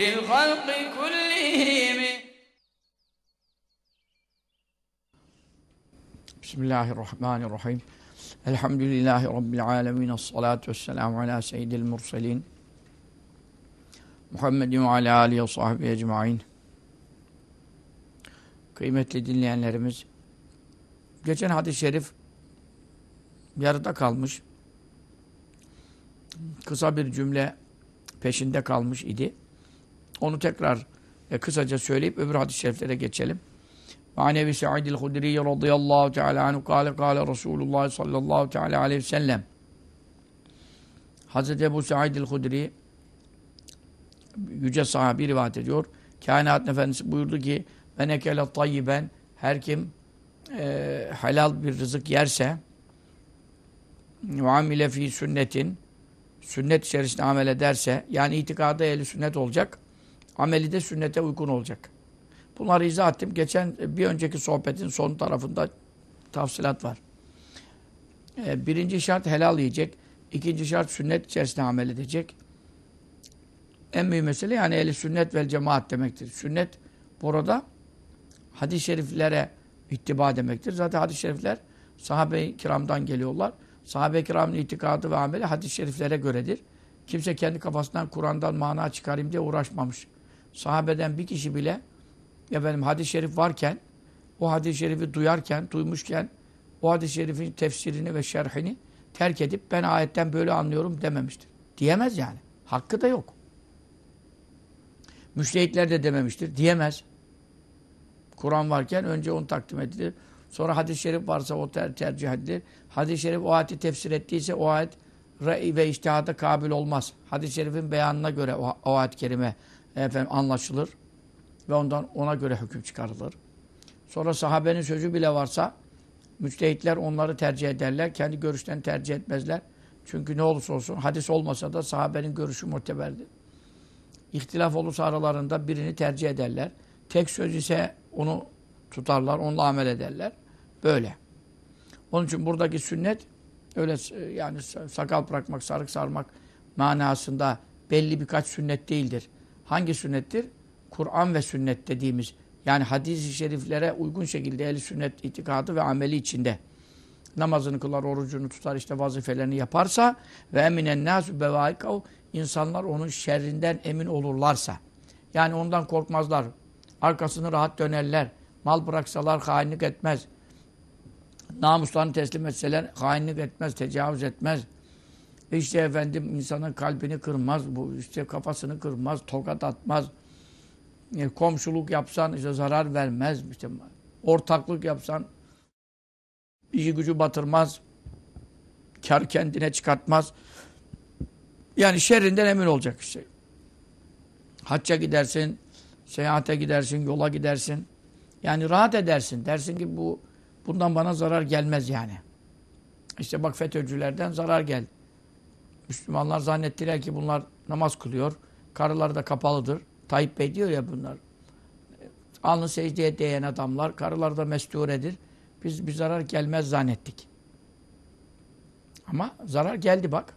الخلق كلهم بسم الله الرحمن الرحيم الحمد لله رب العالمين الصلاة والسلام على سيد المرسلين Muhammed ve ala alihi ve sahbihi ecmain. Kıymetli dinleyenlerimiz, geçen hadis-i şerif yarıda kalmış. Kısa bir cümle peşinde kalmış idi. Onu tekrar e, kısaca söyleyip öbür hadis-i şeriflere geçelim. Ve Ebi Sa'idil Hudriye radıyallahu teala anhu kâle kâle Resulullah sallallahu teala aleyhi ve sellem. Hazreti Ebu Sa'idil Hudri yüce sahabi rivayet ediyor. Kainat Efendisi buyurdu ki ben ekele tayyiben her kim e, helal bir rızık yerse ve amile fi sünnetin sünnet içerisinde amel ederse yani itikada eli sünnet olacak ameli de sünnete uygun olacak. Bunları izah ettim. Geçen bir önceki sohbetin son tarafında tafsilat var. E, birinci şart helal yiyecek. İkinci şart sünnet içerisinde amel edecek. En mühim mesele yani eli sünnet vel cemaat demektir. Sünnet burada hadis-i şeriflere ittiba demektir. Zaten hadis-i şerifler sahabe-i kiramdan geliyorlar. Sahabe-i kiramın itikadı ve ameli hadis-i şeriflere göredir. Kimse kendi kafasından Kur'an'dan mana çıkarayım diye uğraşmamış. Sahabeden bir kişi bile efendim hadis-i şerif varken o hadis-i şerifi duyarken, duymuşken o hadis-i şerifin tefsirini ve şerhini terk edip ben ayetten böyle anlıyorum dememiştir. Diyemez yani. Hakkı da yok. Müştehitler de dememiştir. Diyemez. Kur'an varken önce onu takdim edilir. Sonra hadis-i şerif varsa o ter tercih edilir. Hadis-i şerif o ayeti tefsir ettiyse o ayet ve iştihada kabil olmaz. Hadis-i şerifin beyanına göre o, o ayet-i kerime efendim, anlaşılır. Ve ondan ona göre hüküm çıkarılır. Sonra sahabenin sözü bile varsa müçtehitler onları tercih ederler. Kendi görüşlerini tercih etmezler. Çünkü ne olursa olsun hadis olmasa da sahabenin görüşü muteberdir. İhtilaf olursa aralarında birini tercih ederler. Tek söz ise onu tutarlar, onunla amel ederler. Böyle. Onun için buradaki sünnet öyle yani sakal bırakmak, sarık sarmak manasında belli birkaç sünnet değildir. Hangi sünnettir? Kur'an ve sünnet dediğimiz yani hadis-i şeriflere uygun şekilde el sünnet itikadı ve ameli içinde namazını kılar, orucunu tutar, işte vazifelerini yaparsa ve eminen nasu bevaikav insanlar onun şerrinden emin olurlarsa yani ondan korkmazlar. Arkasını rahat dönerler. Mal bıraksalar hainlik etmez. Namuslarını teslim etseler hainlik etmez, tecavüz etmez. İşte efendim insanın kalbini kırmaz, bu işte kafasını kırmaz, tokat atmaz e, komşuluk yapsan işte zarar vermez. İşte ortaklık yapsan işi gücü batırmaz. Kar kendine çıkartmaz. Yani şerrinden emin olacak işte. Hacca gidersin, seyahate gidersin, yola gidersin. Yani rahat edersin. Dersin ki bu bundan bana zarar gelmez yani. İşte bak FETÖ'cülerden zarar geldi. Müslümanlar zannettiler ki bunlar namaz kılıyor. Karıları da kapalıdır. Tayyip Bey diyor ya bunlar. Alnı secdeye değen adamlar, karılar da mesturedir. Biz bir zarar gelmez zannettik. Ama zarar geldi bak.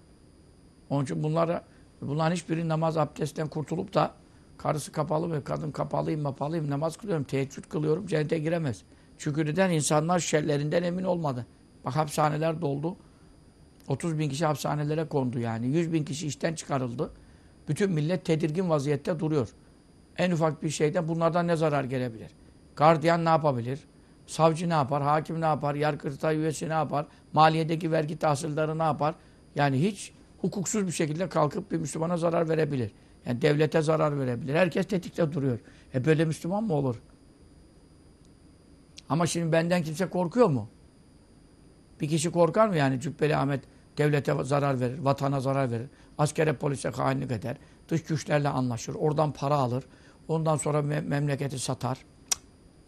Onun için bunlara, bunların hiçbiri namaz abdestten kurtulup da karısı kapalı ve kadın kapalıyım, mapalıyım, namaz kılıyorum, teheccüd kılıyorum, cennete giremez. Çünkü neden? insanlar şerlerinden emin olmadı. Bak hapishaneler doldu. 30 bin kişi hapishanelere kondu yani. 100 bin kişi işten çıkarıldı. Bütün millet tedirgin vaziyette duruyor. En ufak bir şeyden bunlardan ne zarar gelebilir? Gardiyan ne yapabilir? Savcı ne yapar? Hakim ne yapar? Yargıtay üyesi ne yapar? Maliyedeki vergi tahsilleri ne yapar? Yani hiç hukuksuz bir şekilde kalkıp bir Müslümana zarar verebilir. Yani devlete zarar verebilir. Herkes tetikte duruyor. E böyle Müslüman mı olur? Ama şimdi benden kimse korkuyor mu? Bir kişi korkar mı yani Cübbeli Ahmet devlete zarar verir, vatana zarar verir. Askere polise hainlik eder. Dış güçlerle anlaşır. Oradan para alır. Ondan sonra me memleketi satar.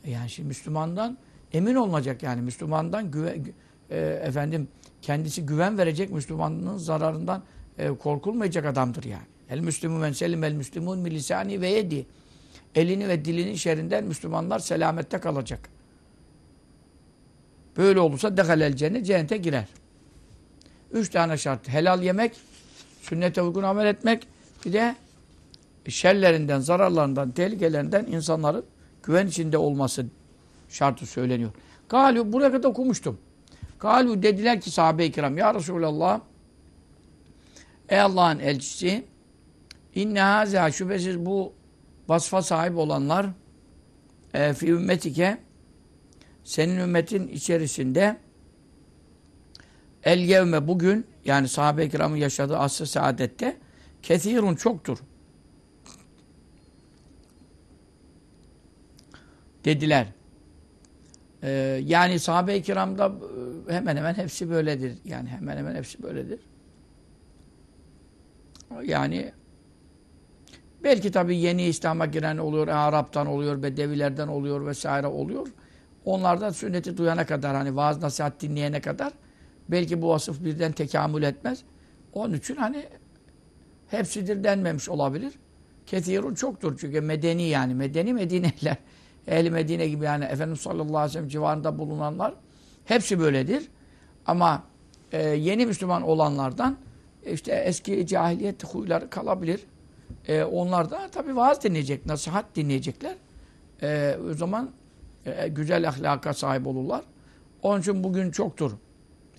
Yani şimdi Müslümandan emin olunacak yani. Müslümandan güve, gü- e, efendim kendisi güven verecek Müslümanlığın zararından e, korkulmayacak adamdır yani. El Müslümü men selim el Müslümun mi lisani ve yedi. Elini ve dilinin şerrinden Müslümanlar selamette kalacak. Böyle olursa dehalel cennet cennete girer. Üç tane şart. Helal yemek, sünnete uygun amel etmek, bir de şerlerinden, zararlarından, tehlikelerinden insanların güven içinde olması şartı söyleniyor. Galu buraya kadar okumuştum. Galu dediler ki sahabe-i kiram ya Resulallah ey Allah'ın elçisi inne haza şüphesiz bu vasfa sahip olanlar e, fi ümmetike senin ümmetin içerisinde el yevme bugün yani sahabe-i kiramın yaşadığı asr-ı saadette kethirun çoktur. Dediler. Ee, yani sahabe-i kiramda e, hemen hemen hepsi böyledir. Yani hemen hemen hepsi böyledir. Yani belki tabii yeni İslam'a giren oluyor, Arap'tan oluyor, Bedevilerden oluyor vesaire oluyor. Onlardan sünneti duyana kadar hani vaaz nasihat dinleyene kadar belki bu vasıf birden tekamül etmez. Onun için hani hepsidir denmemiş olabilir. Kethirun çoktur çünkü medeni yani. Medeni Medine'liler. Ehli Medine gibi yani Efendimiz sallallahu aleyhi ve sellem civarında bulunanlar hepsi böyledir. Ama e, yeni Müslüman olanlardan işte eski cahiliyet huyları kalabilir. E, onlar da tabii vaaz dinleyecek, nasihat dinleyecekler. E, o zaman e, güzel ahlaka sahip olurlar. Onun için bugün çoktur.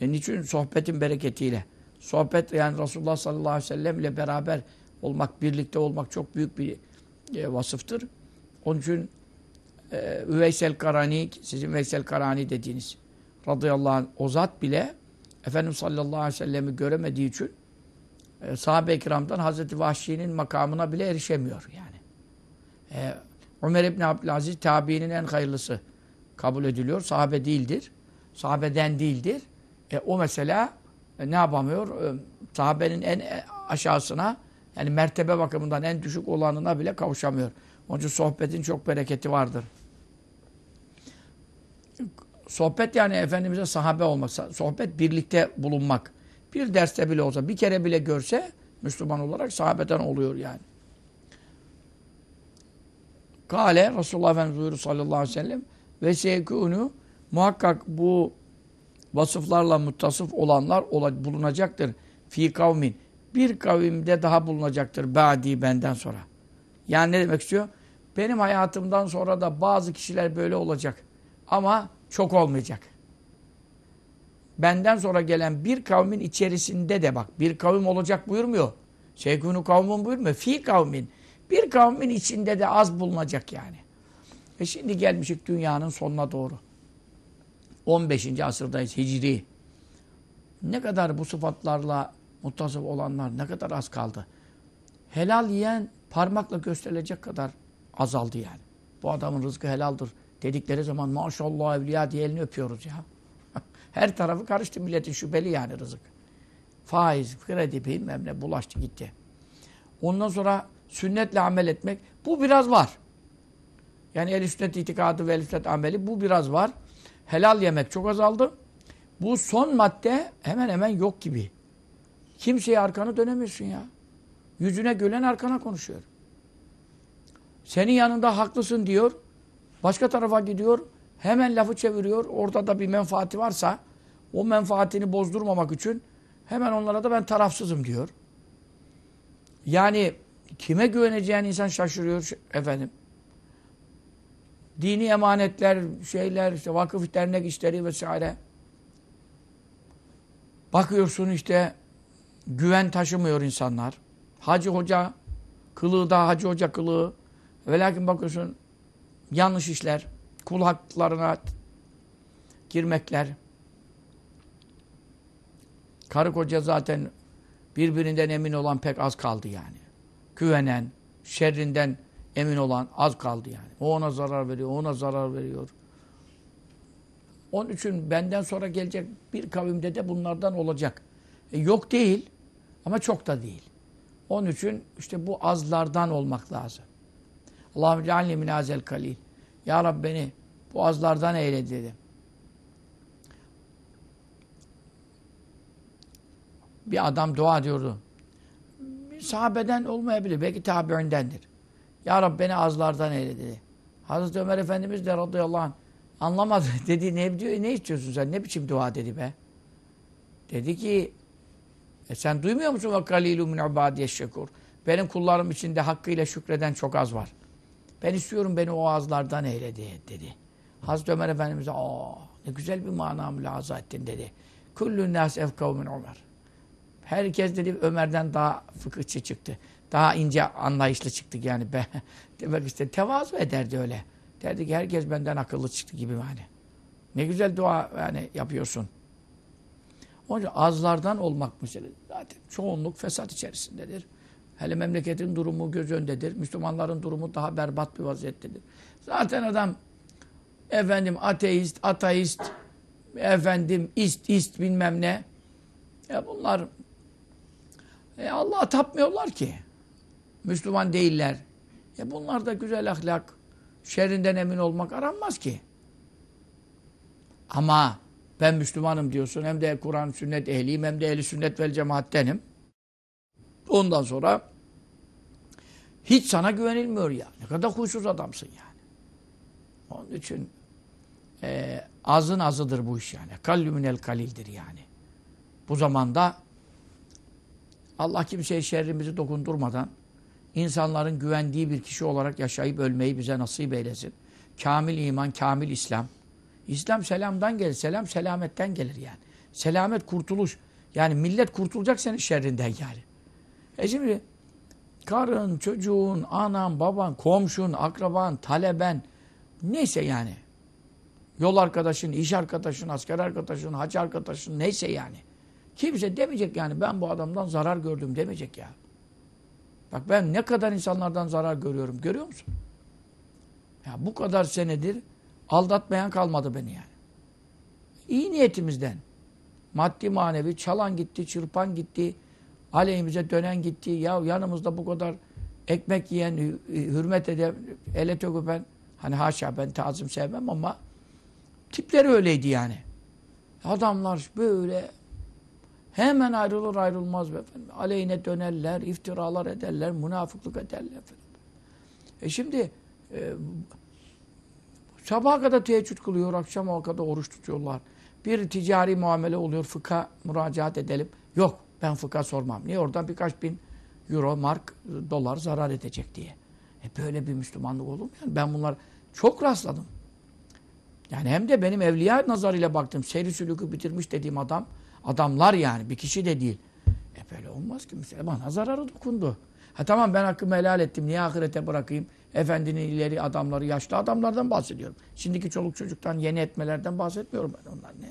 E, niçin? Sohbetin bereketiyle. Sohbet yani Resulullah sallallahu aleyhi ve sellem ile beraber olmak, birlikte olmak çok büyük bir e, vasıftır. Onun için e, Üveysel Karani, sizin Üveysel Karani dediğiniz radıyallahu anh, o zat bile Efendimiz sallallahu aleyhi ve sellemi göremediği için e, sahabe-i kiramdan Hazreti Vahşi'nin makamına bile erişemiyor yani. E, Ömer İbni Abdülaziz tabiinin en hayırlısı kabul ediliyor. Sahabe değildir. Sahabeden değildir. E, o mesela e, ne yapamıyor? E, sahabenin en e, aşağısına yani mertebe bakımından en düşük olanına bile kavuşamıyor. Onun için sohbetin çok bereketi vardır. Sohbet yani Efendimiz'e sahabe olmak. Sohbet birlikte bulunmak. Bir derste bile olsa, bir kere bile görse Müslüman olarak sahabeden oluyor yani. Kale Resulullah Efendimiz buyuruyor sallallahu aleyhi ve sellem ve seykûnü muhakkak bu vasıflarla muttasıf olanlar bulunacaktır. Fi kavmin. Bir kavimde daha bulunacaktır. Ba'di benden sonra. Yani ne demek istiyor? Benim hayatımdan sonra da bazı kişiler böyle olacak. Ama çok olmayacak. Benden sonra gelen bir kavmin içerisinde de bak bir kavim olacak buyurmuyor. Şeykûnü kavmin buyurmuyor. Fi kavmin. Bir kavmin içinde de az bulunacak yani. E şimdi gelmişik dünyanın sonuna doğru. 15. asırdayız Hicri. Ne kadar bu sıfatlarla muttasıf olanlar ne kadar az kaldı. Helal yiyen parmakla gösterilecek kadar azaldı yani. Bu adamın rızkı helaldir dedikleri zaman maşallah evliya diye elini öpüyoruz ya. Her tarafı karıştı milletin şüpheli yani rızık. Faiz, kredi bilmem ne bulaştı gitti. Ondan sonra sünnetle amel etmek bu biraz var. Yani el sünnet itikadı ve el sünnet ameli bu biraz var. Helal yemek çok azaldı. Bu son madde hemen hemen yok gibi. Kimseye arkanı dönemiyorsun ya. Yüzüne gülen arkana konuşuyor. Senin yanında haklısın diyor. Başka tarafa gidiyor. Hemen lafı çeviriyor. Orada da bir menfaati varsa o menfaatini bozdurmamak için hemen onlara da ben tarafsızım diyor. Yani kime güveneceğin insan şaşırıyor efendim. Dini emanetler, şeyler, işte vakıf dernek işleri vesaire. Bakıyorsun işte güven taşımıyor insanlar. Hacı hoca kılığı da hacı hoca kılığı. Ve lakin bakıyorsun yanlış işler, kul haklarına girmekler. Karı koca zaten birbirinden emin olan pek az kaldı yani. Güvenen, şerrinden emin olan az kaldı yani. O ona zarar veriyor, ona zarar veriyor. Onun için benden sonra gelecek bir kavimde de bunlardan olacak. E, yok değil ama çok da değil. Onun için işte bu azlardan olmak lazım. Allahümme cealni min kalil. Ya Rabbi beni bu azlardan eyle dedi. Bir adam dua diyordu. Bir sahabeden olmayabilir. Belki tabi'indendir. Ya Rabbi beni azlardan eyle dedi. Hazreti Ömer Efendimiz de radıyallahu anh anlamadı. Dedi ne diyor ne istiyorsun sen? Ne biçim dua dedi be? Dedi ki e sen duymuyor musun ve kalilu min ibadiyeş şekur? Benim kullarım içinde hakkıyla şükreden çok az var. Ben istiyorum beni o azlardan eyle diye dedi. Hazreti Ömer Efendimiz aa ne güzel bir mana mülaza ettin dedi. Kullun nas efkav min Ömer. Herkes dedi Ömer'den daha fıkıhçı çıktı. Daha ince anlayışlı çıktık yani. Be, demek işte tevazu ederdi öyle. Derdi ki herkes benden akıllı çıktı gibi yani. Ne güzel dua yani yapıyorsun. Onun için azlardan olmak meselesi. Zaten çoğunluk fesat içerisindedir. Hele memleketin durumu göz öndedir. Müslümanların durumu daha berbat bir vaziyettedir. Zaten adam efendim ateist, ateist, efendim ist, ist bilmem ne. Ya bunlar e, Allah'a tapmıyorlar ki. Müslüman değiller. E bunlar da güzel ahlak, şerrinden emin olmak aranmaz ki. Ama ben Müslümanım diyorsun. Hem de Kur'an, sünnet ehliyim hem de ehli sünnet vel cemaattenim. Ondan sonra hiç sana güvenilmiyor ya. Ne kadar huysuz adamsın yani. Onun için e, azın azıdır bu iş yani. Kallümünel kalildir yani. Bu zamanda Allah kimseye şerrimizi dokundurmadan insanların güvendiği bir kişi olarak yaşayıp ölmeyi bize nasip eylesin. Kamil iman, kamil İslam. İslam selamdan gelir. Selam selametten gelir yani. Selamet kurtuluş. Yani millet kurtulacak senin şerrinden yani. E şimdi karın, çocuğun, anan, baban, komşun, akraban, taleben neyse yani. Yol arkadaşın, iş arkadaşın, asker arkadaşın, hac arkadaşın neyse yani. Kimse demeyecek yani ben bu adamdan zarar gördüm demeyecek ya. Bak ben ne kadar insanlardan zarar görüyorum. Görüyor musun? Ya bu kadar senedir aldatmayan kalmadı beni yani. İyi niyetimizden. Maddi manevi çalan gitti, çırpan gitti, aleyhimize dönen gitti. Ya yanımızda bu kadar ekmek yiyen, hürmet eden, ele töküpen, hani haşa ben tazim sevmem ama tipleri öyleydi yani. Adamlar böyle hemen ayrılır ayrılmaz efendim. Aleyhine dönerler, iftiralar ederler, münafıklık ederler efendim. E şimdi e, sabaha kadar teheccüd kılıyor, akşama kadar oruç tutuyorlar. Bir ticari muamele oluyor, fıkha müracaat edelim. Yok, ben fıkha sormam. Niye? Oradan birkaç bin euro, mark, dolar zarar edecek diye. E böyle bir Müslümanlık olur mu? Yani ben bunlar çok rastladım. Yani hem de benim evliya nazarıyla baktım. Seyri sülükü bitirmiş dediğim adam, adamlar yani bir kişi de değil. E böyle olmaz ki. Mesela bana zararı dokundu. Ha tamam ben hakkımı helal ettim. Niye ahirete bırakayım? Efendinin ileri adamları, yaşlı adamlardan bahsediyorum. Şimdiki çoluk çocuktan yeni etmelerden bahsetmiyorum ben. Onlar ne?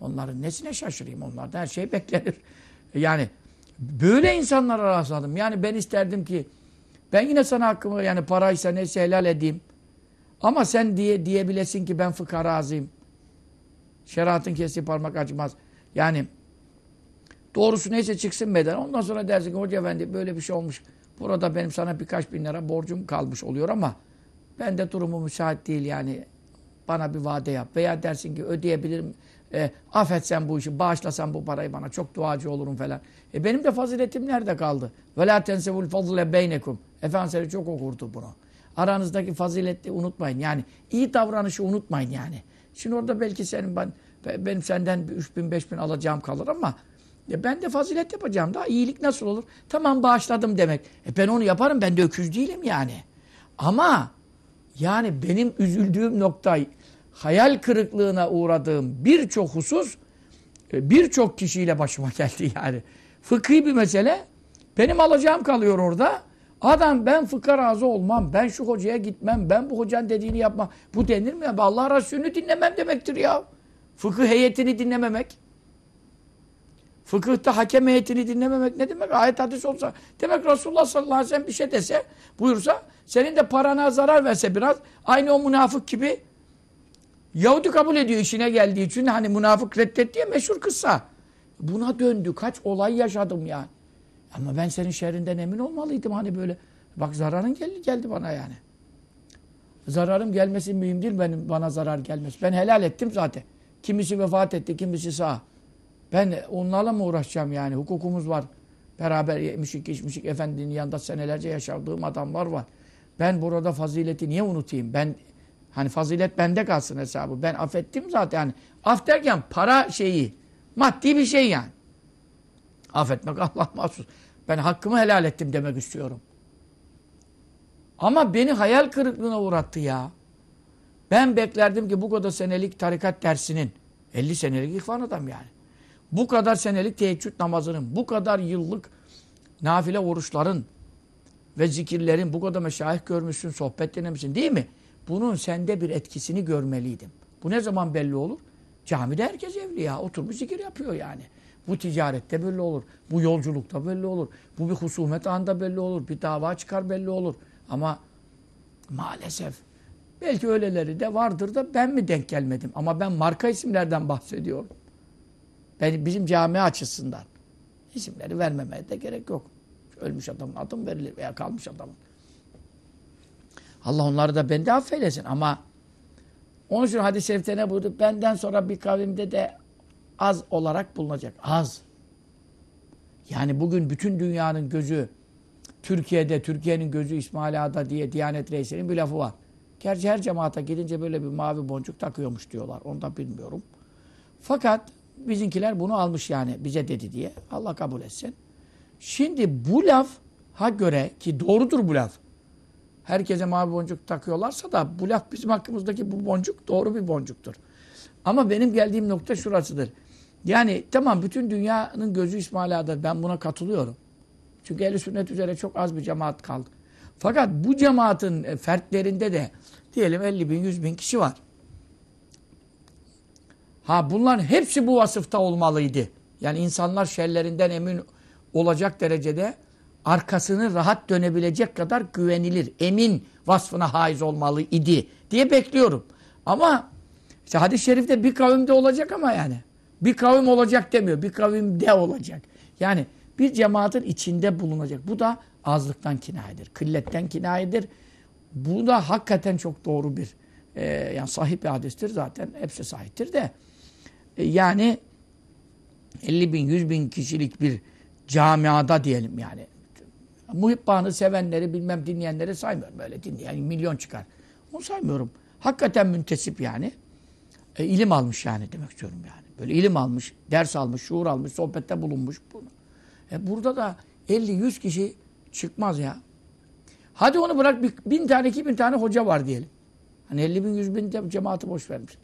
Onların nesine şaşırayım? Onlardan her şey beklenir. Yani böyle insanlara rastladım. Yani ben isterdim ki ben yine sana hakkımı yani paraysa neyse helal edeyim. Ama sen diye diyebilesin ki ben fıkha razıyım. Şeriatın kestiği parmak acımaz. Yani doğrusu neyse çıksın beden. Ondan sonra dersin ki hoca efendi böyle bir şey olmuş. Burada benim sana birkaç bin lira borcum kalmış oluyor ama ben de durumu müsait değil yani. Bana bir vade yap. Veya dersin ki ödeyebilirim. E, affetsen bu işi, bağışlasan bu parayı bana. Çok duacı olurum falan. E benim de faziletim nerede kaldı? La tensevul fazle beynekum. Efendimiz çok okurdu bunu. Aranızdaki fazileti unutmayın. Yani iyi davranışı unutmayın yani. Şimdi orada belki senin ben benim senden 3 bin 5 bin alacağım kalır ama e ben de fazilet yapacağım. Daha iyilik nasıl olur? Tamam bağışladım demek. E ben onu yaparım. Ben de öküz değilim yani. Ama yani benim üzüldüğüm nokta hayal kırıklığına uğradığım birçok husus e, birçok kişiyle başıma geldi yani. Fıkhi bir mesele. Benim alacağım kalıyor orada. Adam ben fıkha razı olmam. Ben şu hocaya gitmem. Ben bu hocanın dediğini yapmam. Bu denir mi? ya? Allah Resulü'nü dinlemem demektir ya. Fıkıh heyetini dinlememek. Fıkıhta hakem heyetini dinlememek ne demek? Ayet hadis olsa. Demek Resulullah sallallahu aleyhi ve sellem bir şey dese, buyursa, senin de parana zarar verse biraz, aynı o münafık gibi Yahudi kabul ediyor işine geldiği için. Hani münafık reddet diye meşhur kıssa. Buna döndü. Kaç olay yaşadım yani. Ama ben senin şerrinden emin olmalıydım hani böyle. Bak zararın geldi, geldi bana yani. Zararım gelmesi mühim değil benim bana zarar gelmesi. Ben helal ettim zaten. Kimisi vefat etti, kimisi sağ. Ben onlarla mı uğraşacağım yani? Hukukumuz var. Beraber yemişik içmişik efendinin yanında senelerce yaşadığım adamlar var. Ben burada fazileti niye unutayım? Ben hani fazilet bende kalsın hesabı. Ben affettim zaten. Yani af derken para şeyi, maddi bir şey yani. Affetmek Allah mahsus. Ben hakkımı helal ettim demek istiyorum. Ama beni hayal kırıklığına uğrattı ya. Ben beklerdim ki bu kadar senelik tarikat dersinin, 50 senelik ihvan adam yani. Bu kadar senelik teheccüd namazının, bu kadar yıllık nafile oruçların ve zikirlerin, bu kadar meşayih görmüşsün, sohbet dinlemişsin değil mi? Bunun sende bir etkisini görmeliydim. Bu ne zaman belli olur? Camide herkes evliya, oturmuş zikir yapıyor yani. Bu ticarette belli olur. Bu yolculukta belli olur. Bu bir husumet anında belli olur. Bir dava çıkar belli olur. Ama maalesef belki öyleleri de vardır da ben mi denk gelmedim? Ama ben marka isimlerden bahsediyorum. Ben, bizim cami açısından. isimleri vermemeye de gerek yok. Ölmüş adamın adım verilir veya kalmış adamın. Allah onları da bende affeylesin ama onun için hadis-i şerifte ne buyurdu? Benden sonra bir kavimde de az olarak bulunacak. Az. Yani bugün bütün dünyanın gözü Türkiye'de, Türkiye'nin gözü İsmail Ağa'da diye Diyanet Reisi'nin bir lafı var. Gerçi her cemaate gidince böyle bir mavi boncuk takıyormuş diyorlar. Onu da bilmiyorum. Fakat bizimkiler bunu almış yani bize dedi diye. Allah kabul etsin. Şimdi bu laf ha göre ki doğrudur bu laf. Herkese mavi boncuk takıyorlarsa da bu laf bizim hakkımızdaki bu boncuk doğru bir boncuktur. Ama benim geldiğim nokta şurasıdır. Yani tamam bütün dünyanın gözü İsmail Ağa'da. Ben buna katılıyorum. Çünkü ehl sünnet üzere çok az bir cemaat kaldı. Fakat bu cemaatin e, fertlerinde de diyelim 50 bin, 100 bin kişi var. Ha bunların hepsi bu vasıfta olmalıydı. Yani insanlar şerlerinden emin olacak derecede arkasını rahat dönebilecek kadar güvenilir, emin vasfına haiz olmalı idi diye bekliyorum. Ama işte hadis-i şerifte bir kavimde olacak ama yani. Bir kavim olacak demiyor. Bir kavimde olacak. Yani bir cemaatin içinde bulunacak. Bu da azlıktan kinayedir. Killetten kinayedir. Bu da hakikaten çok doğru bir e, yani sahip bir hadistir zaten. Hepsi sahiptir de. E, yani 50 bin, 100 bin kişilik bir camiada diyelim yani. Muhibbanı sevenleri bilmem dinleyenleri saymıyorum. Böyle dinleyen milyon çıkar. Onu saymıyorum. Hakikaten müntesip yani. E, ilim almış yani demek istiyorum yani. Böyle ilim almış, ders almış, şuur almış, sohbette bulunmuş. E burada da 50-100 kişi çıkmaz ya. Hadi onu bırak bin tane, iki bin tane hoca var diyelim. Hani 50 bin, 100 bin cemaati boş vermiş.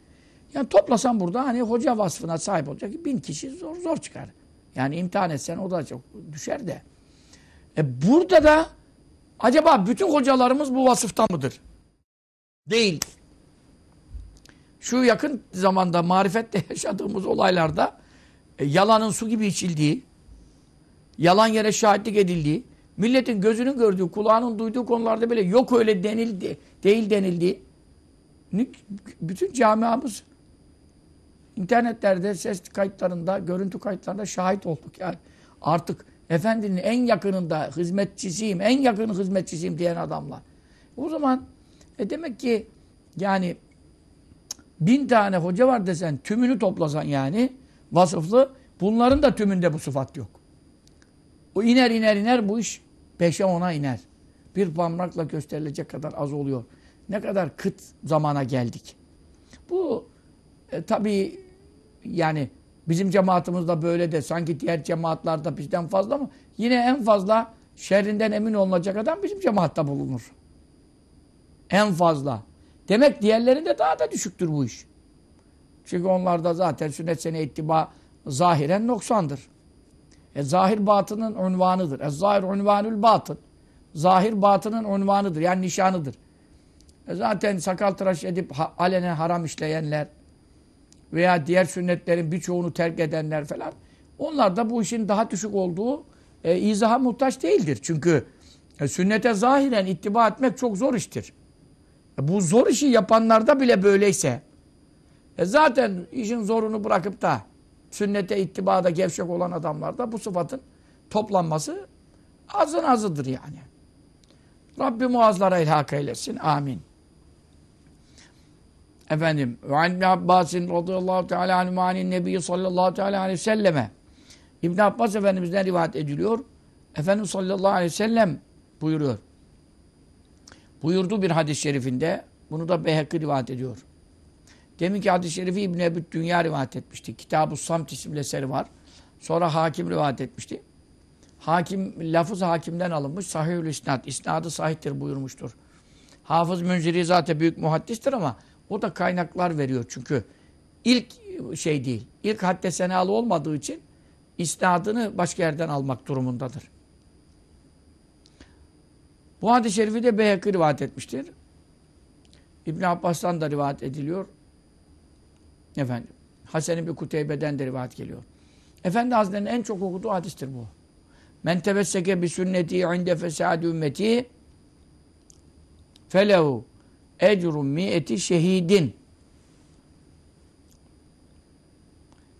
Yani toplasan burada hani hoca vasfına sahip olacak bin kişi zor zor çıkar. Yani imtihan etsen o da çok düşer de. E burada da acaba bütün hocalarımız bu vasıfta mıdır? Değil. Şu yakın zamanda marifette yaşadığımız olaylarda e, yalanın su gibi içildiği, yalan yere şahitlik edildiği, milletin gözünün gördüğü, kulağının duyduğu konularda böyle yok öyle denildi, değil denildi. Bütün camiamız internetlerde, ses kayıtlarında, görüntü kayıtlarında şahit olduk yani. Artık efendinin en yakınında hizmetçisiyim, en yakın hizmetçisiyim diyen adamlar. O zaman e demek ki yani bin tane hoca var desen, tümünü toplasan yani vasıflı, bunların da tümünde bu sıfat yok. O iner iner iner bu iş beşe ona iner. Bir parmakla gösterilecek kadar az oluyor. Ne kadar kıt zamana geldik. Bu e, tabii yani bizim cemaatimizde böyle de sanki diğer cemaatlarda bizden fazla mı? Yine en fazla şerrinden emin olunacak adam bizim cemaatta bulunur. En fazla. Demek diğerlerinde daha da düşüktür bu iş. Çünkü onlarda zaten sünnet sene ittiba zahiren noksandır. E, zahir batının unvanıdır. E, zahir unvanül batın. Zahir batının unvanıdır. Yani nişanıdır. E, zaten sakal tıraş edip ha, alenen haram işleyenler veya diğer sünnetlerin birçoğunu terk edenler falan onlar da bu işin daha düşük olduğu e, izaha muhtaç değildir. Çünkü e, sünnete zahiren ittiba etmek çok zor iştir. E, bu zor işi yapanlarda bile böyleyse e, zaten işin zorunu bırakıp da sünnete ittibada gevşek olan adamlarda bu sıfatın toplanması azın azıdır yani. Rabbi muazlara ilhak eylesin. Amin. Efendim, İbn Abbasin radıyallahu teala anhu anin nebi sallallahu teala aleyhi ve selleme. İbn Abbas Efendimiz'den rivayet ediliyor. Efendimiz sallallahu aleyhi ve sellem buyuruyor. Buyurdu bir hadis-i şerifinde. Bunu da Beyhekki rivayet ediyor. Demin ki hadis-i şerifi İbn-i Ebu Dünya rivayet etmişti. Kitab-ı Samt isimli eseri var. Sonra hakim rivayet etmişti. Hakim, lafız hakimden alınmış. Sahihül isnad. İsnadı sahihtir buyurmuştur. Hafız Münziri zaten büyük muhaddistir ama o da kaynaklar veriyor çünkü. ilk şey değil. İlk hadde senalı olmadığı için isnadını başka yerden almak durumundadır. Bu hadis-i şerifi de Beyhekki rivayet etmiştir. İbn Abbas'tan da rivayet ediliyor. Efendim. Hasan bir Kuteybe'den de rivayet geliyor. Efendi Hazretleri'nin en çok okuduğu hadistir bu. Men tebesseke bi sünneti inde fesadi ümmeti felehu ecrum mi'eti şehidin.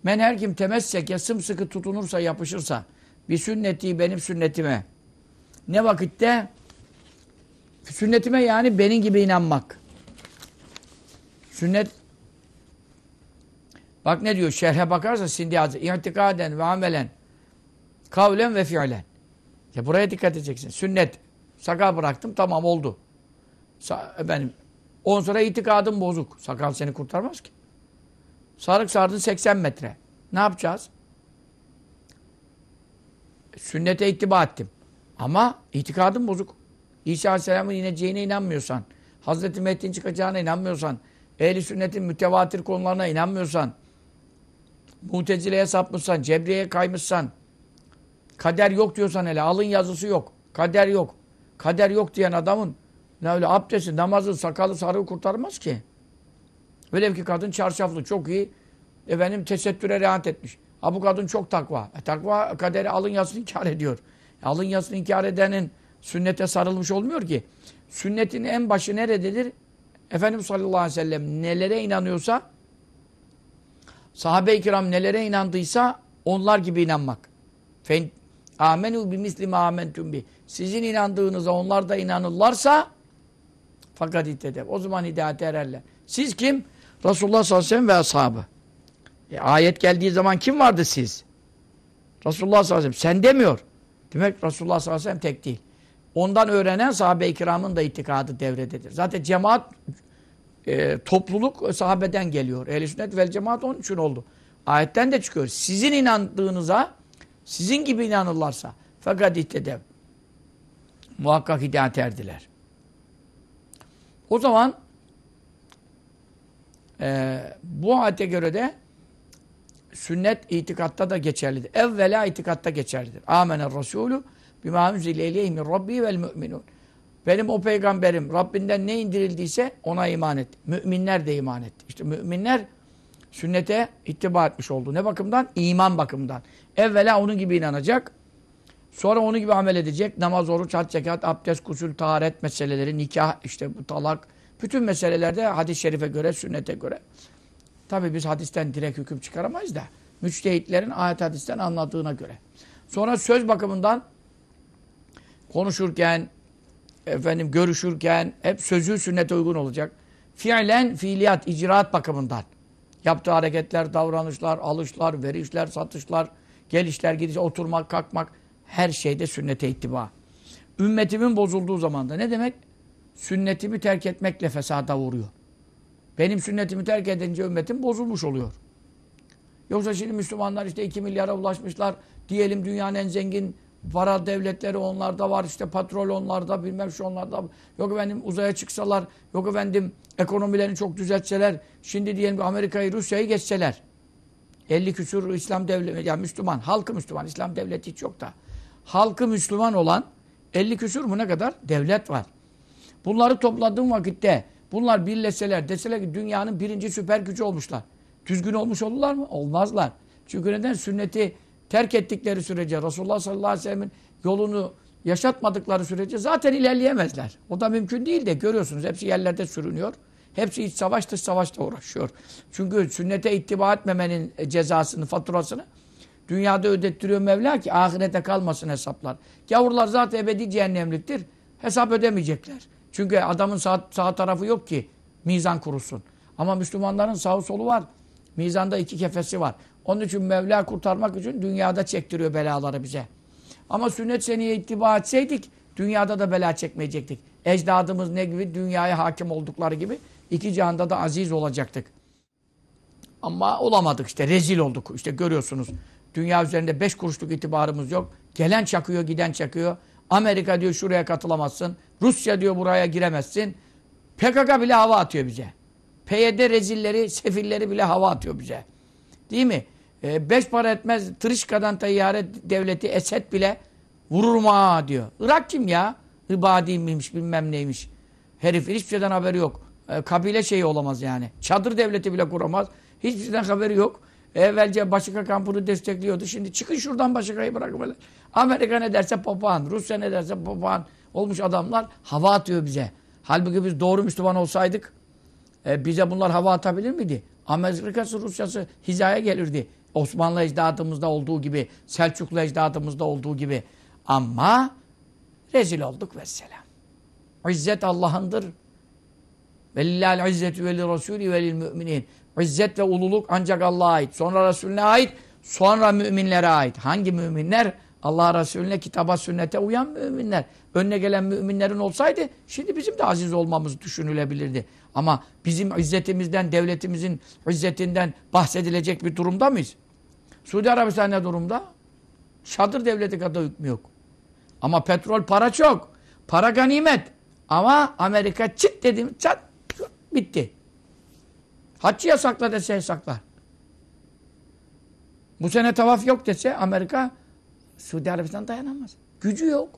Men her kim temesseke sımsıkı tutunursa yapışırsa bir sünneti benim sünnetime. Ne vakitte? Sünnetime yani benim gibi inanmak. Sünnet Bak ne diyor? Şerhe bakarsa Sindi Hazretleri. İhtikaden ve amelen. Kavlen ve fiilen. Ya buraya dikkat edeceksin. Sünnet. Sakal bıraktım tamam oldu. Sa efendim. On sonra itikadım bozuk. Sakal seni kurtarmaz ki. Sarık sardın 80 metre. Ne yapacağız? Sünnete ittiba ettim. Ama itikadım bozuk. İsa Aleyhisselam'ın ineceğine inanmıyorsan, Hazreti Mehdi'nin çıkacağına inanmıyorsan, ehli sünnetin mütevatir konularına inanmıyorsan, Mutezile'ye sapmışsan, Cebriye'ye kaymışsan, kader yok diyorsan hele, alın yazısı yok, kader yok. Kader yok diyen adamın ne öyle abdesti, namazı, sakalı, sarığı kurtarmaz ki. Velev ki kadın çarşaflı, çok iyi, efendim tesettüre rahat etmiş. Ha bu kadın çok takva. E, takva kaderi alın yazısını inkar ediyor. E, alın yazısını inkar edenin sünnete sarılmış olmuyor ki. Sünnetin en başı nerededir? Efendimiz sallallahu aleyhi ve sellem nelere inanıyorsa sahabe-i kiram nelere inandıysa onlar gibi inanmak. Amenu bi misli amentum bi. Sizin inandığınıza onlar da inanırlarsa fakat ittedeb. O zaman hidayete ererler. Siz kim? Resulullah sallallahu aleyhi ve sellem ve ashabı. E, ayet geldiği zaman kim vardı siz? Resulullah sallallahu aleyhi ve sellem. Sen demiyor. Demek Resulullah sallallahu aleyhi ve sellem tek değil. Ondan öğrenen sahabe-i kiramın da itikadı devrededir. Zaten cemaat e, topluluk sahabeden geliyor. Ehl-i sünnet vel cemaat onun için oldu. Ayetten de çıkıyor. Sizin inandığınıza sizin gibi inanırlarsa fakat ihtedev muhakkak hidayet erdiler. O zaman e, bu ayete göre de sünnet itikatta da geçerlidir. Evvela itikatta geçerlidir. Amener Resulü bima unzile ileyhi min rabbi vel müminun. Benim o peygamberim Rabbinden ne indirildiyse ona iman etti. Müminler de iman etti. İşte müminler sünnete ittiba etmiş oldu. Ne bakımdan? İman bakımından. Evvela onun gibi inanacak. Sonra onun gibi amel edecek. Namaz, oruç, had, zekat, abdest, kusül, taharet meseleleri, nikah, işte bu talak. Bütün meselelerde hadis-i şerife göre, sünnete göre. Tabi biz hadisten direkt hüküm çıkaramayız da. Müçtehitlerin ayet hadisten anladığına göre. Sonra söz bakımından konuşurken, efendim görüşürken hep sözü sünnete uygun olacak. Fiilen, fiiliyat, icraat bakımından. Yaptığı hareketler, davranışlar, alışlar, verişler, satışlar, gelişler, gidişler, oturmak, kalkmak her şeyde sünnete ittiba. Ümmetimin bozulduğu zamanda ne demek? Sünnetimi terk etmekle fesada vuruyor. Benim sünnetimi terk edince ümmetim bozulmuş oluyor. Yoksa şimdi Müslümanlar işte 2 milyara ulaşmışlar. Diyelim dünyanın en zengin para devletleri onlarda var. işte petrol onlarda bilmem şu onlarda. Yok efendim uzaya çıksalar. Yok efendim ekonomilerini çok düzeltseler. Şimdi diyelim Amerika'yı Rusya'yı geçseler. 50 küsur İslam devleti, yani Müslüman, halkı Müslüman, İslam devleti hiç yok da. Halkı Müslüman olan 50 küsur mu ne kadar? Devlet var. Bunları topladığım vakitte bunlar birleşseler, deseler ki dünyanın birinci süper gücü olmuşlar. Düzgün olmuş olurlar mı? Olmazlar. Çünkü neden? Sünneti terk ettikleri sürece, Resulullah sallallahu aleyhi ve sellem'in yolunu yaşatmadıkları sürece zaten ilerleyemezler. O da mümkün değil de görüyorsunuz hepsi yerlerde sürünüyor. Hepsi iç savaş dış savaşla uğraşıyor. Çünkü sünnete ittiba etmemenin cezasını, faturasını dünyada ödettiriyor Mevla ki ahirete kalmasın hesaplar. Gavurlar zaten ebedi cehennemliktir. Hesap ödemeyecekler. Çünkü adamın sağ, sağ tarafı yok ki mizan kurusun. Ama Müslümanların sağ solu var. Mizanda iki kefesi var. Onun için Mevla kurtarmak için dünyada çektiriyor belaları bize. Ama sünnet seneye ittiba etseydik dünyada da bela çekmeyecektik. Ecdadımız ne gibi dünyaya hakim oldukları gibi iki cihanda da aziz olacaktık. Ama olamadık işte rezil olduk. İşte görüyorsunuz dünya üzerinde beş kuruşluk itibarımız yok. Gelen çakıyor giden çakıyor. Amerika diyor şuraya katılamazsın. Rusya diyor buraya giremezsin. PKK bile hava atıyor bize. PYD rezilleri, sefilleri bile hava atıyor bize. Değil mi? E, beş para etmez Tırışka'dan tayyare devleti Esed bile vururum ha diyor. Irak kim ya? İbadi miymiş bilmem neymiş. Herifin hiçbir şeyden haberi yok. E, kabile şeyi olamaz yani. Çadır devleti bile kuramaz. Hiçbir şeyden haberi yok. Evvelce Başaka kampını destekliyordu. Şimdi çıkın şuradan Başaka'yı bırakın. Amerika ne derse papağan, Rusya ne derse papağan olmuş adamlar hava atıyor bize. Halbuki biz doğru Müslüman olsaydık e, bize bunlar hava atabilir miydi? Amerika'sı, Rusya'sı hizaya gelirdi. Osmanlı ecdadımızda olduğu gibi, Selçuklu ecdadımızda olduğu gibi. Ama rezil olduk vesselam. İzzet Allah'ındır. Velillâl izzetü ve li rasûlü ve müminin. İzzet ve ululuk ancak Allah'a ait. Sonra Resulüne ait. Sonra müminlere ait. Hangi müminler? Allah Resulüne, kitaba, sünnete uyan müminler. Önüne gelen müminlerin olsaydı şimdi bizim de aziz olmamız düşünülebilirdi. Ama bizim izzetimizden, devletimizin izzetinden bahsedilecek bir durumda mıyız? Suudi Arabistan ne durumda? Şadır devleti kadar hükmü yok. Ama petrol para çok. Para ganimet. Ama Amerika çıt dedim çat bitti. Haccı yasakla dese yasaklar. Bu sene tavaf yok dese Amerika Suudi Arabistan dayanamaz. Gücü yok.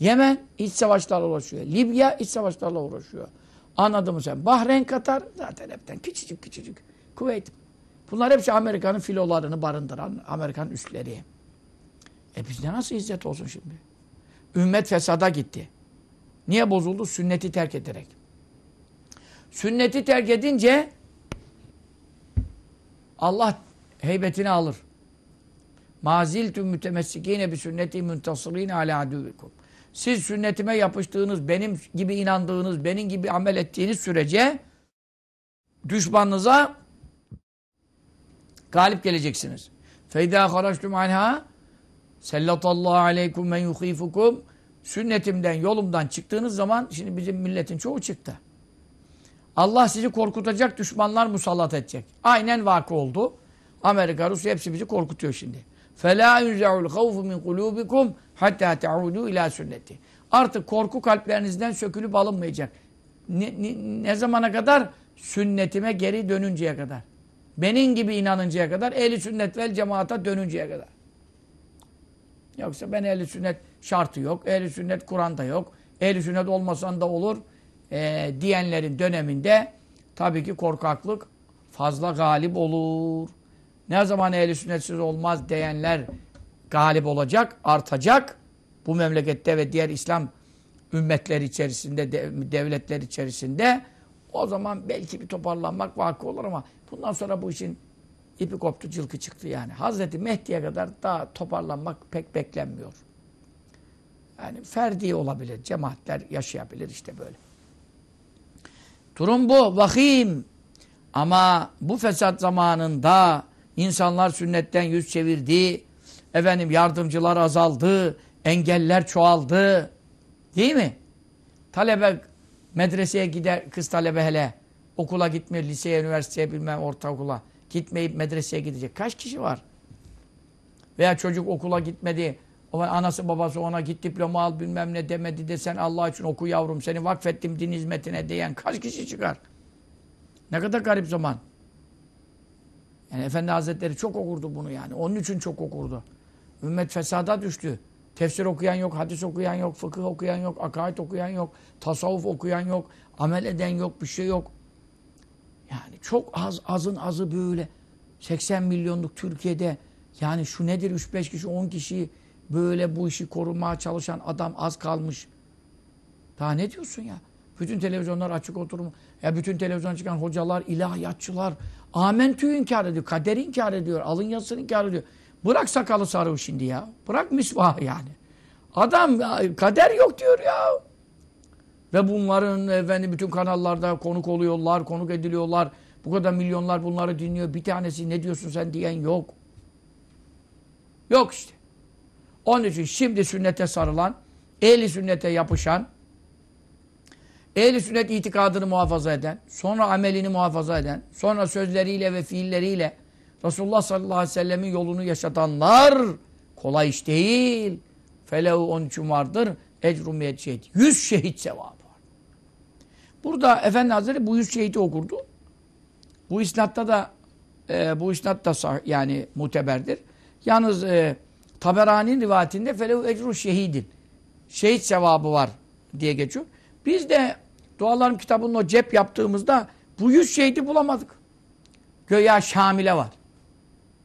Yemen iç savaşlarla uğraşıyor. Libya iç savaşlarla uğraşıyor. Anladın mı sen? Bahreyn, Katar zaten hepten küçücük küçücük. Kuveyt. Bunlar hepsi Amerika'nın filolarını barındıran Amerikan üsleri. E bizde nasıl izzet olsun şimdi? Ümmet fesada gitti. Niye bozuldu? Sünneti terk ederek. Sünneti terk edince Allah heybetini alır. Maziltüm mütemessikine bi sünneti muntasirine ala aduvikum. Siz sünnetime yapıştığınız, benim gibi inandığınız, benim gibi amel ettiğiniz sürece düşmanınıza galip geleceksiniz. Feyda haraçtum anha sellatallahu aleykum men yuhifukum sünnetimden, yolumdan çıktığınız zaman şimdi bizim milletin çoğu çıktı. Allah sizi korkutacak düşmanlar musallat edecek. Aynen vakı oldu. Amerika, Rusya hepsi bizi korkutuyor şimdi. فَلَا يُنْزَعُ الْخَوْفُ مِنْ قُلُوبِكُمْ Hatta te'udu ila sünneti. Artık korku kalplerinizden sökülüp alınmayacak. Ne, ne, ne zamana kadar? Sünnetime geri dönünceye kadar. Benim gibi inanıncaya kadar. Ehli sünnet vel cemaata dönünceye kadar. Yoksa ben ehli sünnet şartı yok. Ehli sünnet Kur'an'da yok. Ehli sünnet olmasan da olur. E, diyenlerin döneminde tabii ki korkaklık fazla galip olur. Ne zaman ehli sünnetsiz olmaz diyenler galip olacak, artacak. Bu memlekette ve diğer İslam ümmetleri içerisinde, devletler içerisinde o zaman belki bir toparlanmak vakı olur ama bundan sonra bu işin ipi koptu, cılkı çıktı yani. Hazreti Mehdi'ye kadar daha toparlanmak pek beklenmiyor. Yani ferdi olabilir, cemaatler yaşayabilir işte böyle. Durum bu, vahim. Ama bu fesat zamanında insanlar sünnetten yüz çevirdi, efendim yardımcılar azaldı, engeller çoğaldı. Değil mi? Talebe medreseye gider, kız talebe hele okula gitmiyor, liseye, üniversiteye bilmem ortaokula gitmeyip medreseye gidecek. Kaç kişi var? Veya çocuk okula gitmedi, anası babası ona git diploma al bilmem ne demedi de sen Allah için oku yavrum seni vakfettim din hizmetine diyen kaç kişi çıkar? Ne kadar garip zaman. Yani Efendi Hazretleri çok okurdu bunu yani. Onun için çok okurdu. Ümmet fesada düştü. Tefsir okuyan yok, hadis okuyan yok, fıkıh okuyan yok, akaid okuyan yok, tasavvuf okuyan yok, amel eden yok, bir şey yok. Yani çok az, azın azı böyle. 80 milyonluk Türkiye'de yani şu nedir 3-5 kişi, 10 kişi böyle bu işi korumaya çalışan adam az kalmış. Daha ne diyorsun ya? Bütün televizyonlar açık oturum. Ya bütün televizyona çıkan hocalar, ilahiyatçılar amentüyü inkar ediyor. Kaderi inkar ediyor. Alın yazısını inkar ediyor. Bırak sakalı sarığı şimdi ya. Bırak misvahı yani. Adam kader yok diyor ya. Ve bunların efendim bütün kanallarda konuk oluyorlar, konuk ediliyorlar. Bu kadar milyonlar bunları dinliyor. Bir tanesi ne diyorsun sen diyen yok. Yok işte. Onun için şimdi sünnete sarılan, ehli sünnete yapışan, ehli sünnet itikadını muhafaza eden, sonra amelini muhafaza eden, sonra sözleriyle ve fiilleriyle Resulullah sallallahu aleyhi ve sellemin yolunu yaşatanlar kolay iş değil. Felehu onun için vardır. Ecrumiyet şehit. Yüz şehit sevabı var. Burada Efendi Hazretleri bu yüz şehiti okurdu. Bu isnatta da e, bu isnat da yani muteberdir. Yalnız e, Taberani'nin rivayetinde felehu ecru şehidin. Şehit sevabı var diye geçiyor. Biz de dualarım kitabının o cep yaptığımızda bu yüz şehidi bulamadık. Göya Şamile var.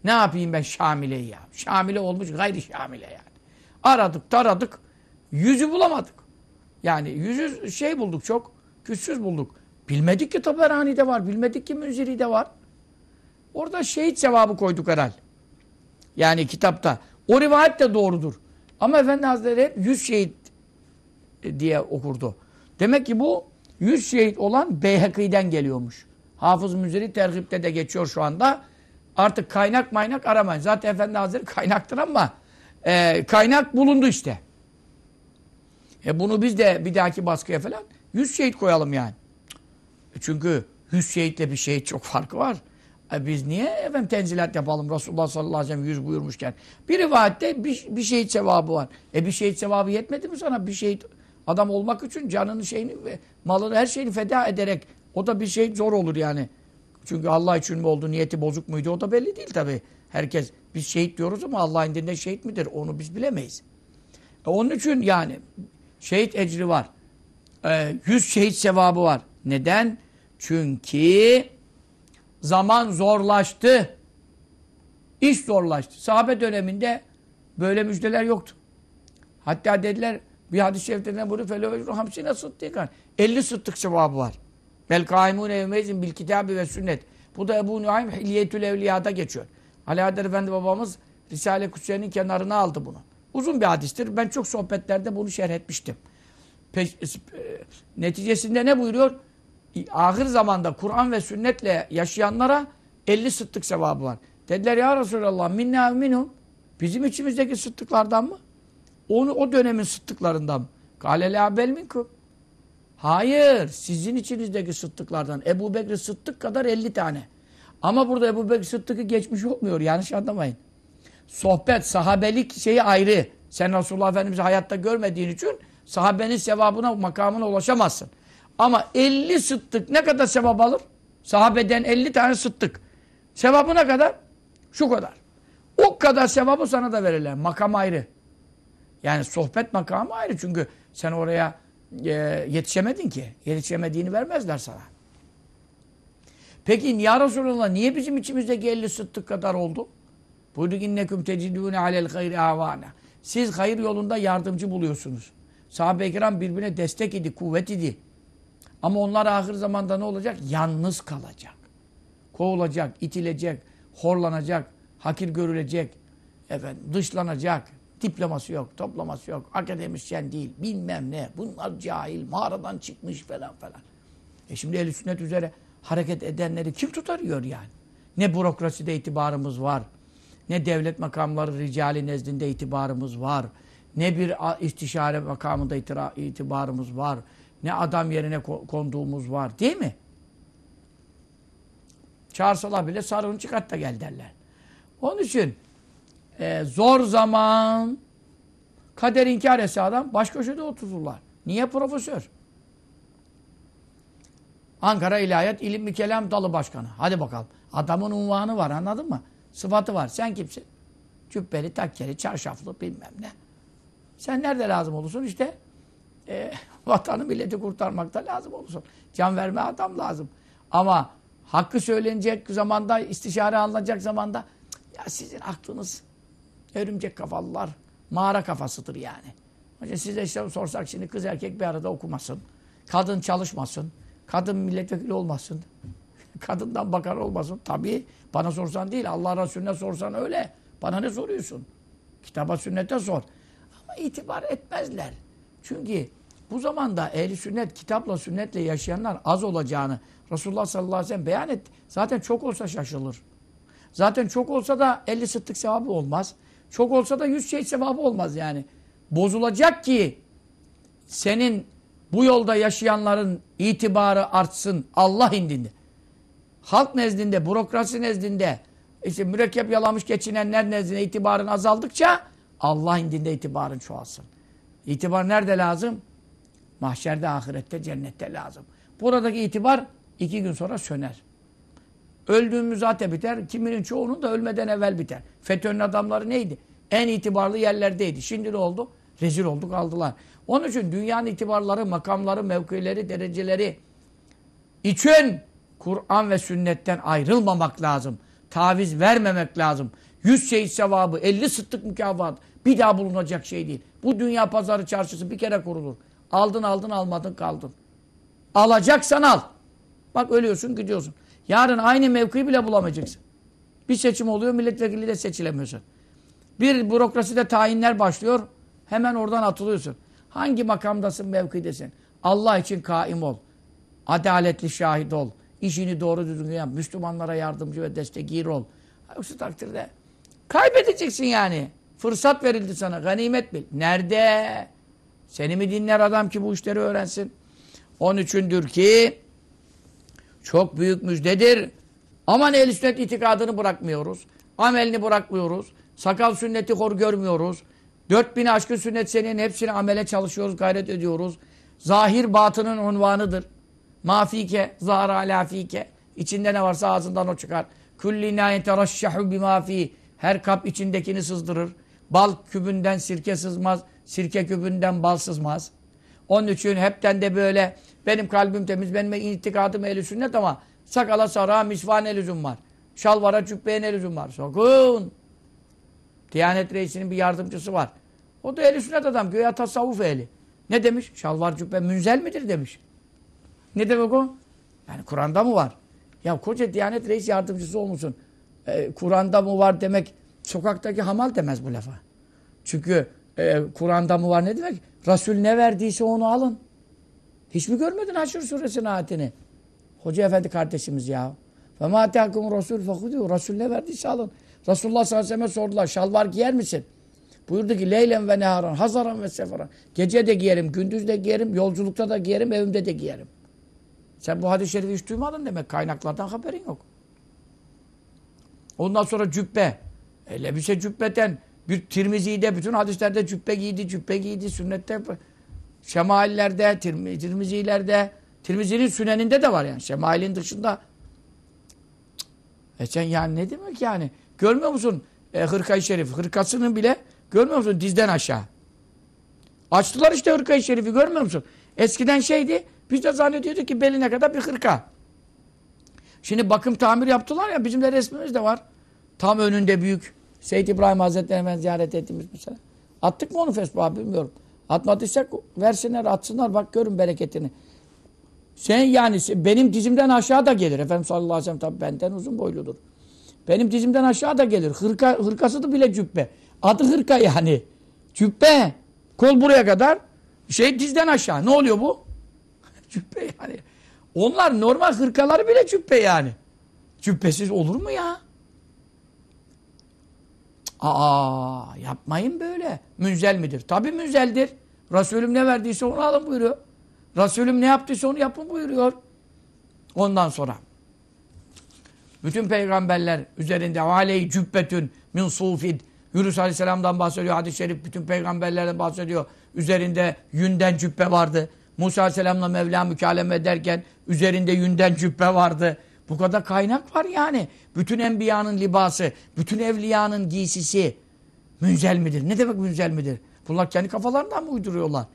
Ne yapayım ben Şamile'yi ya? Şamile olmuş gayri Şamile yani. Aradık taradık. Yüzü bulamadık. Yani yüzü şey bulduk çok. Güçsüz bulduk. Bilmedik ki Taberani'de var. Bilmedik ki Münziri'de var. Orada şehit sevabı koyduk herhal. Yani kitapta. O rivayet de doğrudur. Ama Efendi Hazretleri hep yüz şehit diye okurdu. Demek ki bu yüz şehit olan Beyhaki'den geliyormuş. Hafız Müziri tergipte de geçiyor şu anda. Artık kaynak maynak aramayın. Zaten Efendi Hazretleri kaynaktır ama e, kaynak bulundu işte. E bunu biz de bir dahaki baskıya falan yüz şehit koyalım yani. Çünkü yüz şehitle bir şehit çok farkı var. E biz niye efendim tenzilat yapalım Resulullah sallallahu aleyhi ve sellem yüz buyurmuşken. Bir rivayette bir, bir şehit sevabı var. E bir şehit sevabı yetmedi mi sana? Bir şehit adam olmak için canını şeyini malını her şeyini feda ederek o da bir şey zor olur yani. Çünkü Allah için mi oldu, niyeti bozuk muydu o da belli değil tabi. Herkes biz şehit diyoruz ama Allah'ın indinde şehit midir onu biz bilemeyiz. E onun için yani şehit ecri var. E, yüz şehit sevabı var. Neden? Çünkü zaman zorlaştı. İş zorlaştı. Sahabe döneminde böyle müjdeler yoktu. Hatta dediler bir hadis-i şerifte bunu felevecru hamsine sıddıkan. 50 sıddık sevabı var. Bel kaimune evmeyzin bil kitabı ve sünnet. Bu da Ebu Nuaym Hilyetül Evliya'da geçiyor. Ali Adel Efendi babamız Risale-i Kutsiye'nin kenarına aldı bunu. Uzun bir hadistir. Ben çok sohbetlerde bunu şerh etmiştim. Peş, e, neticesinde ne buyuruyor? Ahir zamanda Kur'an ve sünnetle yaşayanlara 50 sıddık sevabı var. Dediler ya Resulallah minna minhum. Bizim içimizdeki sıddıklardan mı? Onu o dönemin sıddıklarından mı? Kale la bel minkum. Hayır. Sizin içinizdeki sıddıklardan. Ebu Bekir Sıddık kadar 50 tane. Ama burada Ebu Bekir Sıddık'ı geçmiş olmuyor. Yanlış anlamayın. Sohbet, sahabelik şeyi ayrı. Sen Resulullah Efendimiz'i hayatta görmediğin için sahabenin sevabına, makamına ulaşamazsın. Ama 50 sıddık ne kadar sevap alır? Sahabeden 50 tane sıddık. Sevabı ne kadar? Şu kadar. O kadar sevabı sana da verirler. Makam ayrı. Yani sohbet makamı ayrı. Çünkü sen oraya e, yetişemedin ki. Yetişemediğini vermezler sana. Peki ya Resulallah niye bizim içimizdeki 50 sıddık kadar oldu? Buyurdu inneküm tecidûne alel hayri avana. Siz hayır yolunda yardımcı buluyorsunuz. Sahabe-i kiram birbirine destek idi, kuvvet idi. Ama onlar ahir zamanda ne olacak? Yalnız kalacak. Kovulacak, itilecek, horlanacak, hakir görülecek, efendim, dışlanacak. Diploması yok, toplaması yok, akademisyen değil, bilmem ne. Bunlar cahil, mağaradan çıkmış falan falan. E şimdi el sünnet üzere hareket edenleri kim tutarıyor yani? Ne bürokraside itibarımız var, ne devlet makamları ricali nezdinde itibarımız var, ne bir istişare makamında itibarımız var, ne adam yerine konduğumuz var değil mi? Çağırsalar bile sarığını çıkart da gel derler. Onun için e, zor zaman kader inkar etse adam baş köşede otururlar. Niye profesör? Ankara İlahiyat İlim ve Kelam Dalı Başkanı. Hadi bakalım. Adamın unvanı var anladın mı? Sıfatı var. Sen kimsin? Cübbeli, takkeli, çarşaflı bilmem ne. Sen nerede lazım olursun? İşte e, vatanı milleti kurtarmakta lazım olursun. Can verme adam lazım. Ama hakkı söylenecek zamanda, istişare alınacak zamanda ya sizin aklınız örümcek kafalılar mağara kafasıdır yani. Hocam size işte sorsak şimdi kız erkek bir arada okumasın. Kadın çalışmasın. Kadın milletvekili olmasın. Kadından bakar olmasın. Tabii bana sorsan değil. Allah Resulüne sorsan öyle. Bana ne soruyorsun? Kitaba sünnete sor. Ama itibar etmezler. Çünkü bu zamanda ehli sünnet, kitapla sünnetle yaşayanlar az olacağını Resulullah sallallahu aleyhi ve sellem beyan etti. Zaten çok olsa şaşılır. Zaten çok olsa da 50 sıttık sevabı olmaz. Çok olsa da 100 şehit sevabı olmaz yani. Bozulacak ki senin bu yolda yaşayanların itibarı artsın Allah indinde. Halk nezdinde, bürokrasi nezdinde, işte mürekkep yalamış geçinenler nezdinde itibarın azaldıkça Allah indinde itibarın çoğalsın. İtibar nerede lazım? Mahşerde, ahirette, cennette lazım. Buradaki itibar iki gün sonra söner. Öldüğümüz zaten biter. Kiminin çoğunun da ölmeden evvel biter. FETÖ'nün adamları neydi? En itibarlı yerlerdeydi. Şimdi ne oldu? Rezil olduk aldılar. Onun için dünyanın itibarları, makamları, mevkileri, dereceleri için Kur'an ve sünnetten ayrılmamak lazım. Taviz vermemek lazım. Yüz şehit sevabı, elli sıttık mükafat bir daha bulunacak şey değil. Bu dünya pazarı çarşısı bir kere kurulur. Aldın aldın almadın kaldın. Alacaksan al. Bak ölüyorsun gidiyorsun. Yarın aynı mevkiyi bile bulamayacaksın. Bir seçim oluyor milletvekili de seçilemiyorsun. Bir bürokraside tayinler başlıyor. Hemen oradan atılıyorsun. Hangi makamdasın mevkidesin? Allah için kaim ol. Adaletli şahit ol. İşini doğru düzgün yap. Müslümanlara yardımcı ve destekir ol. Yoksa takdirde kaybedeceksin yani. Fırsat verildi sana. Ganimet bil. Nerede? Seni mi dinler adam ki bu işleri öğrensin? Onun üçündür ki çok büyük müjdedir. Aman ehl sünnet itikadını bırakmıyoruz. Amelini bırakmıyoruz. Sakal sünneti hor görmüyoruz. 4000 aşkın sünnet senin hepsini amele çalışıyoruz, gayret ediyoruz. Zahir batının unvanıdır. Mafike, zahara alafike. İçinde ne varsa ağzından o çıkar. Kulli nâyen teraşşahu bimâfî. Her kap içindekini sızdırır. Bal kübünden sirke sızmaz. Sirke kübünden bal sızmaz. Onun için hepten de böyle benim kalbim temiz, benim itikadım ehl sünnet ama sakala sara misvan lüzum var. Şalvara cübbeye ne lüzum var? Sokun. Diyanet reisinin bir yardımcısı var. O da ehl sünnet adam. Göya tasavvuf ehli. Ne demiş? Şalvar cübbe münzel midir demiş. Ne demek o? Yani Kur'an'da mı var? Ya koca Diyanet Reis yardımcısı olmuşsun. Ee, Kur'an'da mı var demek sokaktaki hamal demez bu lafa. Çünkü e, Kur'an'da mı var ne demek? Resul ne verdiyse onu alın. Hiç mi görmedin Haşr suresinin ayetini? Hoca efendi kardeşimiz ya. Ma tehakum Resul fehudu. Resul ne verdiyse alın. Resulullah sallallahu aleyhi ve sellem sordular. Şalvar giyer misin? Buyurdu ki leylen ve neharan, hazaran ve seferan. Gece de giyerim, gündüz de giyerim, yolculukta da giyerim, evimde de giyerim. Sen bu hadis-i şerifi hiç duymadın demek. Kaynaklardan haberin yok. Ondan sonra cübbe. E, lebise cübbeten. Bir Tirmizi'de bütün hadislerde cübbe giydi, cübbe giydi, sünnette şemaillerde, Tirmizi'lerde, Tirmizi'nin süneninde de var yani. Şemailin dışında. E sen yani ne demek yani? Görmüyor musun e, hırkayı şerif? Hırkasının bile görmüyor musun dizden aşağı? Açtılar işte hırkayı şerifi görmüyor musun? Eskiden şeydi, biz de zannediyorduk ki beline kadar bir hırka. Şimdi bakım tamir yaptılar ya, bizim de resmimiz de var. Tam önünde büyük. Seyyid İbrahim Hazretleri'ne ziyaret ettiğimiz mesela. Attık mı onu Facebook'a bilmiyorum. Atmadıysak versinler, atsınlar. Bak görün bereketini. Sen yani benim dizimden aşağı da gelir. Efendimiz sallallahu aleyhi ve sellem tabi benden uzun boyludur. Benim dizimden aşağı da gelir. Hırka, hırkası da bile cübbe. Adı hırka yani. Cübbe. Kol buraya kadar. Şey dizden aşağı. Ne oluyor bu? cübbe yani. Onlar normal hırkaları bile cübbe yani. Cübbesiz olur mu ya? Aa yapmayın böyle. Münzel midir? Tabi münzeldir. Resulüm ne verdiyse onu alın buyuruyor. Resulüm ne yaptıysa onu yapın buyuruyor. Ondan sonra bütün peygamberler üzerinde aleyhi cübbetün min sufid Yunus Aleyhisselam'dan bahsediyor. Hadis-i şerif bütün peygamberlerden bahsediyor. Üzerinde yünden cübbe vardı. Musa Aleyhisselam'la Mevla mükaleme ederken üzerinde yünden cübbe vardı. Bu kadar kaynak var yani. Bütün enbiyanın libası, bütün evliyanın giysisi münzel midir? Ne demek münzel midir? Bunlar kendi kafalarından mı uyduruyorlar?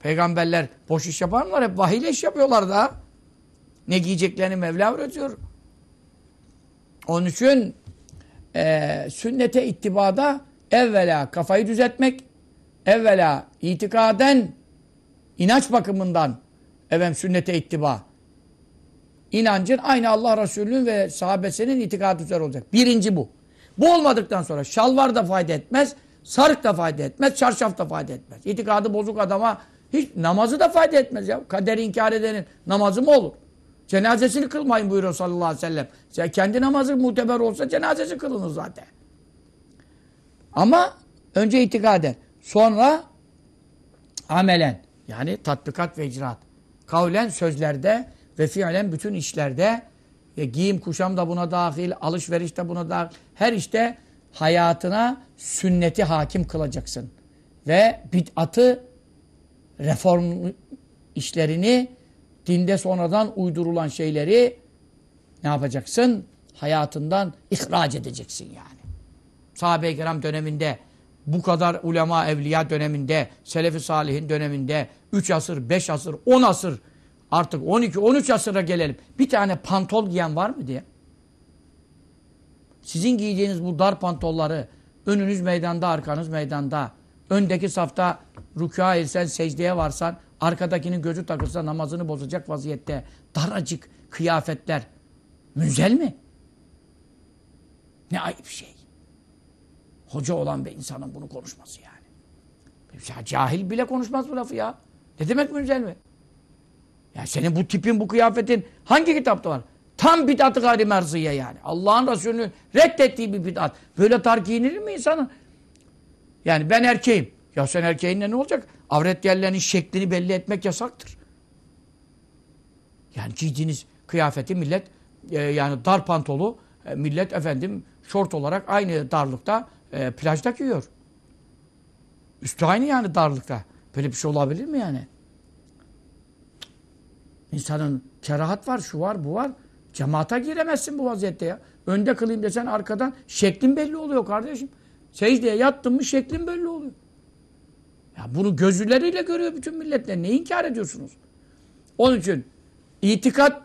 Peygamberler boş iş yapanlar hep vahiyle iş yapıyorlar da. Ne giyeceklerini Mevla öğretiyor. Onun için e, sünnete ittibada evvela kafayı düzeltmek, evvela itikaden, inanç bakımından efendim sünnete ittiba. İnancın aynı Allah Resulü'nün ve sahabesinin itikadı üzere olacak. Birinci bu. Bu olmadıktan sonra şalvar da fayda etmez, sarık da fayda etmez, çarşaf da fayda etmez. İtikadı bozuk adama hiç namazı da fayda etmez ya. Kaderi inkar edenin namazı mı olur? Cenazesini kılmayın buyuruyor sallallahu aleyhi ve sellem. Sen kendi namazı muteber olsa cenazesi kılınır zaten. Ama önce itikaden, sonra amelen yani tatbikat ve icraat. Kavlen sözlerde ve fiilen bütün işlerde e, giyim kuşam da buna dahil, alışveriş de buna dahil. Her işte hayatına sünneti hakim kılacaksın. Ve bid'atı reform işlerini dinde sonradan uydurulan şeyleri ne yapacaksın? Hayatından ihraç edeceksin yani. Sahabe-i kiram döneminde bu kadar ulema evliya döneminde, selefi salihin döneminde 3 asır, 5 asır, 10 asır artık 12, 13 asıra gelelim. Bir tane pantol giyen var mı diye. Sizin giyeceğiniz bu dar pantolları önünüz meydanda, arkanız meydanda. Öndeki safta rükûa irsen, secdeye varsan, arkadakinin gözü takılsa namazını bozacak vaziyette. Daracık kıyafetler. Münzel mi? Ne ayıp şey. Hoca olan bir insanın bunu konuşması yani. Ya cahil bile konuşmaz bu lafı ya. Ne demek münzel mi? Ya senin bu tipin, bu kıyafetin hangi kitapta var? Tam bid'at-ı gayri merziye yani. Allah'ın Resulü'nün reddettiği bir bid'at. Böyle tar giyinilir mi insanın? Yani ben erkeğim. Ya sen erkeğinle ne olacak? Avret yerlerinin şeklini belli etmek yasaktır. Yani giydiğiniz kıyafeti millet e, yani dar pantolu e, millet efendim şort olarak aynı darlıkta e, plajda giyiyor. Üstü aynı yani darlıkta. Böyle bir şey olabilir mi yani? İnsanın kerahat var, şu var, bu var. Cemaata giremezsin bu vaziyette ya. Önde kılayım desen arkadan şeklin belli oluyor kardeşim. Secdeye yattın mı şeklin belli oluyor. Ya bunu gözleriyle görüyor bütün milletler. Ne inkar ediyorsunuz? Onun için itikat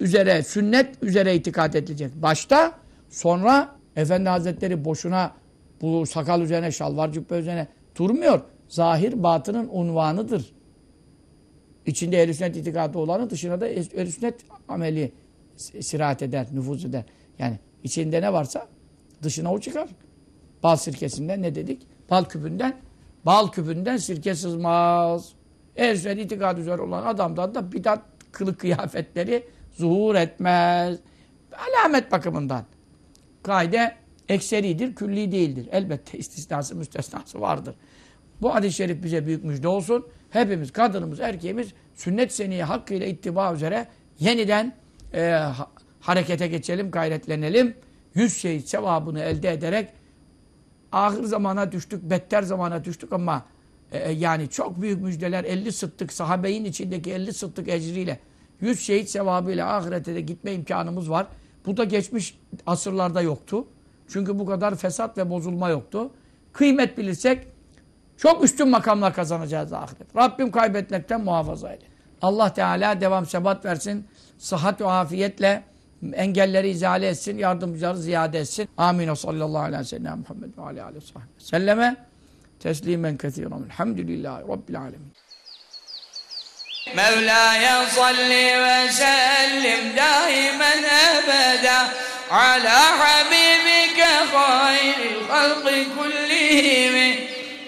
üzere, sünnet üzere itikat edilecek. Başta sonra Efendi Hazretleri boşuna bu sakal üzerine, şalvar cübbe üzerine durmuyor. Zahir batının unvanıdır. İçinde ehl sünnet itikadı olanı dışına da ehl sünnet ameli sirahat eder, nüfuz eder. Yani içinde ne varsa dışına o çıkar. Bal sirkesinden ne dedik? Bal küpünden bal küpünden sirke sızmaz. Ehl sünnet itikadı üzere olan adamdan da bidat kılık kıyafetleri zuhur etmez. Alamet bakımından. Kaide ekseridir, külli değildir. Elbette istisnası, müstesnası vardır. Bu hadis-i şerif bize büyük müjde olsun. Hepimiz, kadınımız, erkeğimiz sünnet seniye hakkıyla ittiba üzere yeniden e, ha harekete geçelim, gayretlenelim. Yüz şehit sevabını elde ederek ahir zamana düştük, better zamana düştük ama e, e yani çok büyük müjdeler 50 sıttık, sahabeyin içindeki 50 sıttık ecriyle, yüz şehit sevabıyla ahirete de gitme imkanımız var. Bu da geçmiş asırlarda yoktu. Çünkü bu kadar fesat ve bozulma yoktu. Kıymet bilirsek çok üstün makamlar kazanacağız ahiret. Rabbim kaybetmekten muhafaza edin. Allah Teala devam sebat versin. Sıhhat ve afiyetle engelleri izale etsin. Yardımcıları ziyade etsin. Amin. O sallallahu aleyhi ve sellem Muhammed ve aleyhi ve selleme teslimen kethiren. Elhamdülillahi Rabbil alemin. مولاي صل وسلم دائما ابدا على حبيبك خير الخلق كلهم